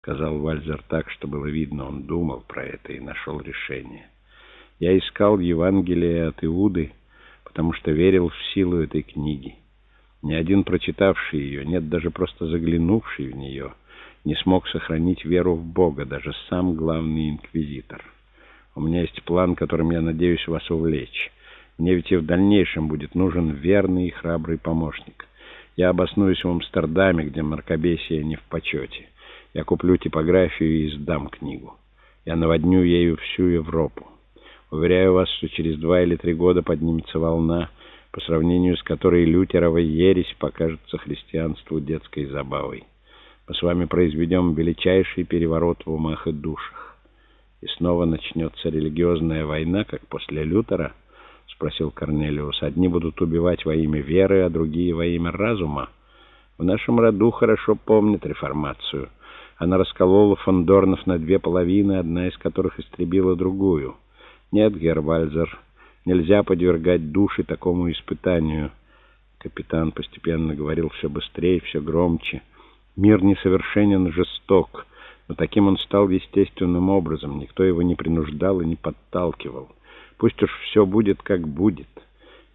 — сказал Вальзер так, что было видно, он думал про это и нашел решение. «Я искал Евангелие от Иуды, потому что верил в силу этой книги. Ни один прочитавший ее, нет, даже просто заглянувший в нее, не смог сохранить веру в Бога, даже сам главный инквизитор. У меня есть план, которым я надеюсь вас увлечь. Мне ведь и в дальнейшем будет нужен верный и храбрый помощник. Я обоснуюсь в Амстердаме, где мракобесие не в почете». Я куплю типографию и издам книгу. Я наводню ею всю Европу. Уверяю вас, что через два или три года поднимется волна, по сравнению с которой лютерова ересь покажется христианству детской забавой. Мы с вами произведем величайший переворот в умах и душах. И снова начнется религиозная война, как после Лютера, — спросил Корнелиус. Одни будут убивать во имя веры, а другие во имя разума. В нашем роду хорошо помнят реформацию — она расколола фондорнов на две половины, одна из которых истребила другую. Нет, Гервальзер, нельзя подвергать души такому испытанию. Капитан постепенно говорил все быстрее, все громче. Мир несовершенен жесток, но таким он стал естественным образом. Никто его не принуждал и не подталкивал. Пусть уж все будет, как будет.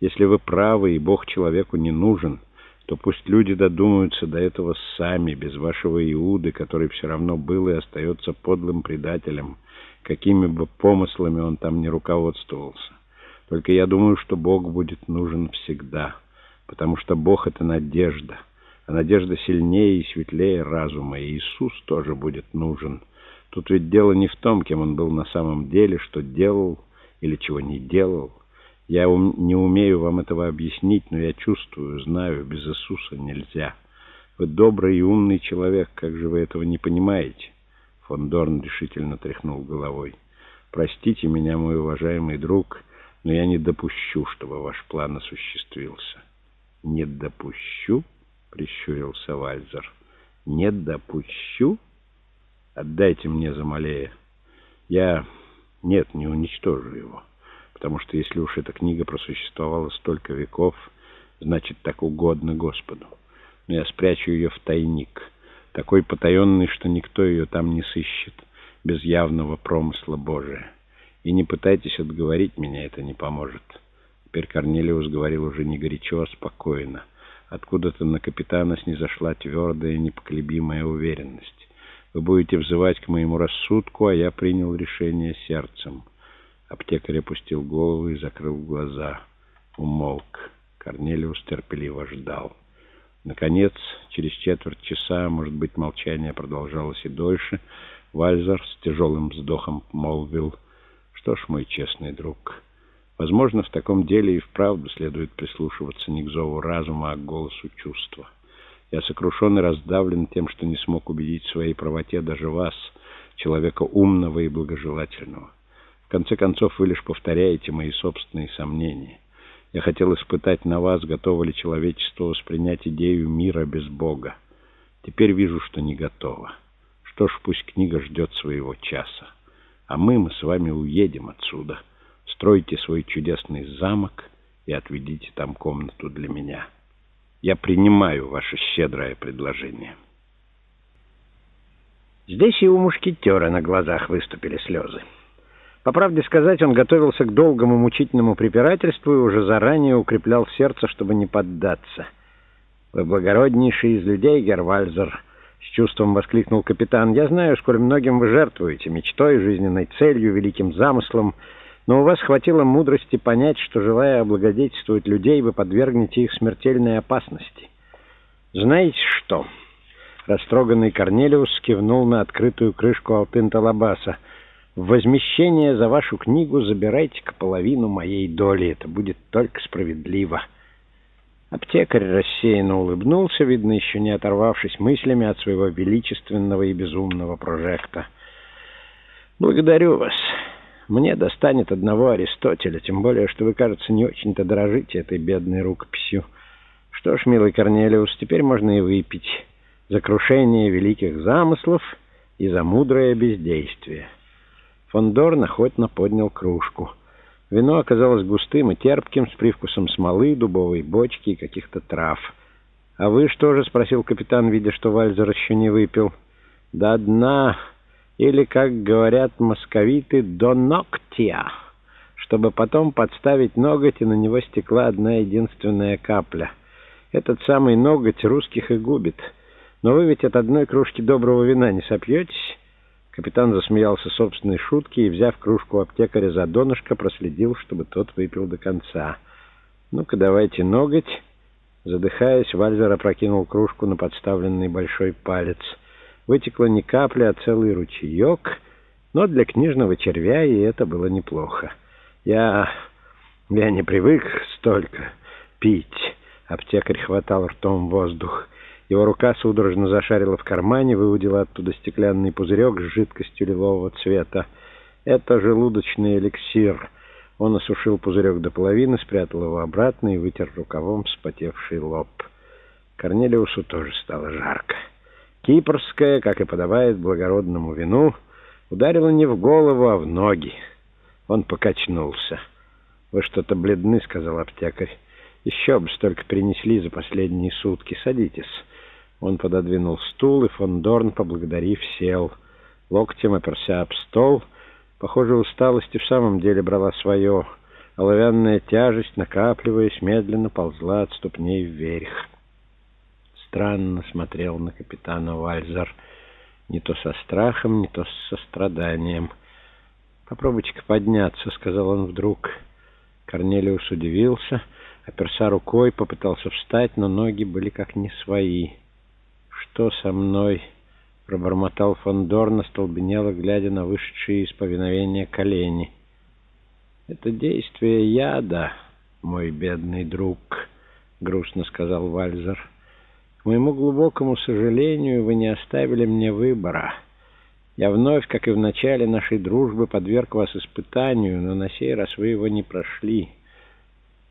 Если вы правы, и Бог человеку не нужен — то пусть люди додумаются до этого сами, без вашего Иуды, который все равно был и остается подлым предателем, какими бы помыслами он там не руководствовался. Только я думаю, что Бог будет нужен всегда, потому что Бог — это надежда, а надежда сильнее и светлее разума, и Иисус тоже будет нужен. Тут ведь дело не в том, кем он был на самом деле, что делал или чего не делал, я не умею вам этого объяснить, но я чувствую, знаю, без Иисуса нельзя. Вы добрый и умный человек, как же вы этого не понимаете? Фон Дорн решительно тряхнул головой. Простите меня, мой уважаемый друг, но я не допущу, чтобы ваш план осуществился. Не допущу? Прищурился Вальзер. Не допущу? Отдайте мне Замалея. Я... Нет, не уничтожу его потому что если уж эта книга просуществовала столько веков, значит, так угодно Господу. Но я спрячу ее в тайник, такой потаенный, что никто ее там не сыщет, без явного промысла Божия. И не пытайтесь отговорить меня, это не поможет. Теперь Корнелиус говорил уже не горячо, а спокойно. Откуда-то на капитана снизошла твердая, непоколебимая уверенность. Вы будете взывать к моему рассудку, а я принял решение сердцем. Аптекарь опустил голову и закрыл глаза. Умолк. Корнелиус терпеливо ждал. Наконец, через четверть часа, может быть, молчание продолжалось и дольше, Вальзер с тяжелым вздохом молвил, «Что ж, мой честный друг, возможно, в таком деле и вправду следует прислушиваться не к зову разума, а к голосу чувства. Я сокрушен и раздавлен тем, что не смог убедить в своей правоте даже вас, человека умного и благожелательного. Конце концов, вы лишь повторяете мои собственные сомнения. Я хотел испытать на вас, готово ли человечество воспринять идею мира без Бога. Теперь вижу, что не готово. Что ж, пусть книга ждет своего часа. А мы, мы с вами уедем отсюда. Стройте свой чудесный замок и отведите там комнату для меня. Я принимаю ваше щедрое предложение. Здесь и у мушкетера на глазах выступили слезы. По правде сказать, он готовился к долгому мучительному препирательству и уже заранее укреплял сердце, чтобы не поддаться. «Вы благороднейший из людей, Гервальзер!» — с чувством воскликнул капитан. «Я знаю, сколь многим вы жертвуете, мечтой, жизненной целью, великим замыслом, но у вас хватило мудрости понять, что, желая облагодетельствовать людей, вы подвергнете их смертельной опасности. Знаете что?» Растроганный Корнелиус кивнул на открытую крышку Алтын-Талабаса — в возмещение за вашу книгу забирайте-ка половину моей доли. Это будет только справедливо». Аптекарь рассеянно улыбнулся, видно, еще не оторвавшись мыслями от своего величественного и безумного прожекта. «Благодарю вас. Мне достанет одного Аристотеля, тем более, что вы, кажется, не очень-то дорожите этой бедной рукописью. Что ж, милый Корнелиус, теперь можно и выпить за крушение великих замыслов и за мудрое бездействие». Фондорн охотно поднял кружку. Вино оказалось густым и терпким, с привкусом смолы, дубовой бочки и каких-то трав. «А вы что же?» — спросил капитан, видя, что Вальзер еще не выпил. до дна, или, как говорят московиты, до ногтя, чтобы потом подставить ноготь, и на него стекла одна единственная капля. Этот самый ноготь русских и губит. Но вы ведь от одной кружки доброго вина не сопьетесь?» Капитан засмеялся собственной шутке и, взяв кружку аптекаря за донышко, проследил, чтобы тот выпил до конца. «Ну-ка, давайте ноготь». Задыхаясь, Вальзер опрокинул кружку на подставленный большой палец. Вытекла не капля, а целый ручеек, но для книжного червя и это было неплохо. «Я... я не привык столько пить». Аптекарь хватал ртом воздух. Его рука судорожно зашарила в кармане, выудила оттуда стеклянный пузырек с жидкостью лилового цвета. Это желудочный эликсир. Он осушил пузырек до половины, спрятал его обратно и вытер рукавом вспотевший лоб. Корнелиусу тоже стало жарко. Кипрская, как и подобает благородному вину, ударила не в голову, а в ноги. Он покачнулся. «Вы что-то бледны», — сказал аптекарь. «Еще бы столько принесли за последние сутки. Садитесь». Он пододвинул стул, и фон Дорн, поблагодарив, сел. Локтем оперся об стол. Похоже, усталость и в самом деле брала свое. Оловянная тяжесть, накапливаясь, медленно ползла от ступней вверх. Странно смотрел на капитана Вальзер. Не то со страхом, не то с состраданием. «Попробуйте-ка подняться», — сказал он вдруг. Корнелиус удивился, оперся рукой, попытался встать, но ноги были как не свои что со мной?» — пробормотал фон Дорн, остолбенело, глядя на вышедшие из повиновения колени. «Это действие яда, мой бедный друг», — грустно сказал Вальзер. «К моему глубокому сожалению, вы не оставили мне выбора. Я вновь, как и в начале нашей дружбы, подверг вас испытанию, но на сей раз вы его не прошли».